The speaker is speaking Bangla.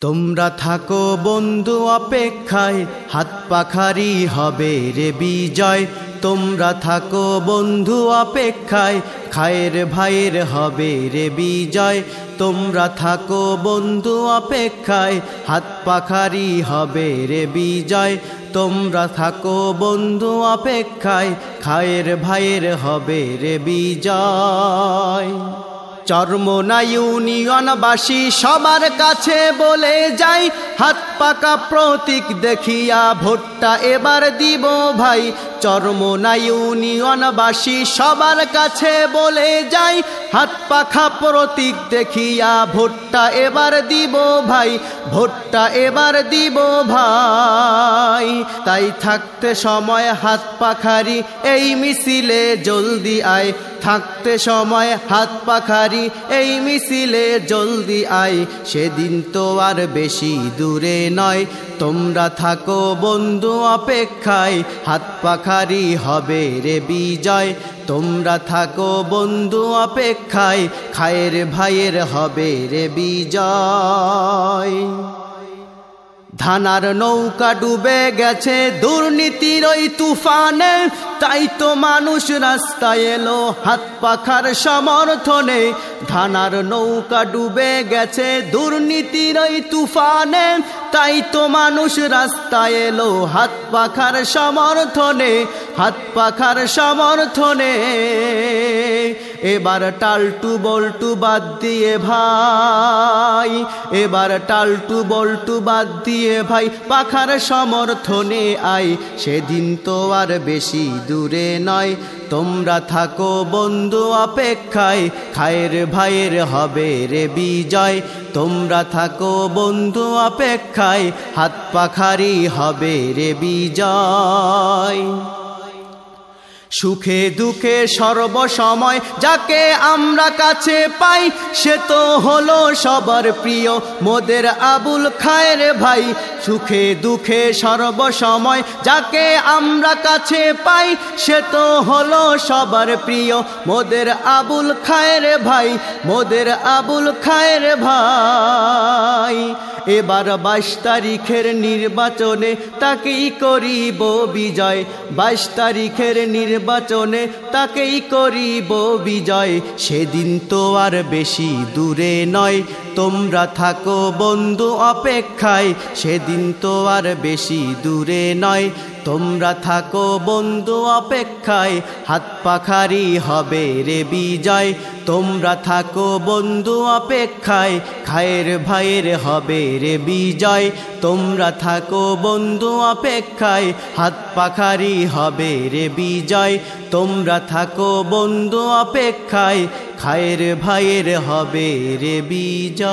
তোমরা থাকো বন্ধু অপেক্ষায়, হাত পাখারি হবে রে বিজয়। তোমরা থাকো বন্ধু অপেক্ষায়, খায়ের ভাইয়ের হবে রে বিজয়। তোমরা থাকো বন্ধু অপেক্ষায়, হাত পাখারি হবে রে বিজয়। তোমরা থাকো বন্ধু অপেক্ষায়, খায়ের ভাইয়ের হবে রে বিজয়। চর্মনা ইউনিয়নবাসী সবার কাছে বলে যাই। হাত পাকা প্রতীক দেখিয়া ভোটটা এবার দিব ভাই। চর্মনা ইউনিয়নবাসী সবার কাছে বলে যাই। হাত পাখা প্রতীক দেখিয়া ভোটটা এবার দিব ভাই, ভোটটা এবার দিব ভাই। তাই থাকতে সময় হাত পাখারি, এই মিছিলে জলদি আয়। থাকতে সময় হাত পাখারি, এই মিছিলে জলদি আয়। সেদিন তো আর বেশি দূরে নয়, তোমরা থাকো বন্ধু অপেক্ষায়। হাত পাখারি হবে রে বিজয়। তোমরা থাকো বন্ধু অপেক্ষায়, খায়ের ভাইয়ের হবে রে বিজয়। ধানার নৌকা ডুবে গেছে, দুর্নীতির ওই তুফানে তাই তো মানুষ রাস্তায় এলো, হাত পাখার সমর্থনে। ধানার নৌকা ডুবে গেছে, দুর্নীতির ওই তুফানে। তাই তো মানুষ রাস্তায় এলো, হাত পাখার সমর্থনে। হাত পাখার সমর্থনে। এবার টালটু বল্টু বাদ দিয়ে ভাই, এবার টালটু বল্টু বাদ দিয়ে ভাই, পাখার সমর্থনে আই সেদিন তো আর বেশি দূরে নয়। তোমরা থাকো বন্ধু অপেক্ষায়। খায়ের ভাইয়ের হবে রে বিজয়। তোমরা থাকো বন্ধু অপেক্ষায়। হাত পাখারি হবে রে বিজয়। সুখে দুঃখে সর্বসময় যাকে আমরা কাছে পাই, সে তো হলো সবার প্রিয় মোদের আবুল খায়ের ভাই। সুখে দুঃখে সর্বসময় যাকে আমরা কাছে পাই, সে তো হলো সবার প্রিয় মোদের আবুল খায়ের ভাই, মোদের আবুল খায়ের ভাই। এবার বাইশ তারিখের নির্বাচনে তাকেই করিব বিজয়। বাইশ তারিখের নির্বাচনে তাকেই করিব বিজয়। সেদিন তো আর বেশি দূরে নয়। তোমরা থাকো বন্ধু অপেক্ষায়, সেদিন তো আর বেশি দূরে নয়। তোমরা থাকো বন্ধু অপেক্ষায়, হাত পাখারি হবে রে বিজয়। তোমরা থাকো বন্ধু অপেক্ষায়, খায়ের ভাইয়ের হবে রে বিজয়। তোমরা থাকো বন্ধু অপেক্ষায়, হাত পাখারি হবে রে বিজয়। তোমরা থাকো বন্ধু অপেক্ষায় খায়ের ভাইয়ের হবে রে বিজয়।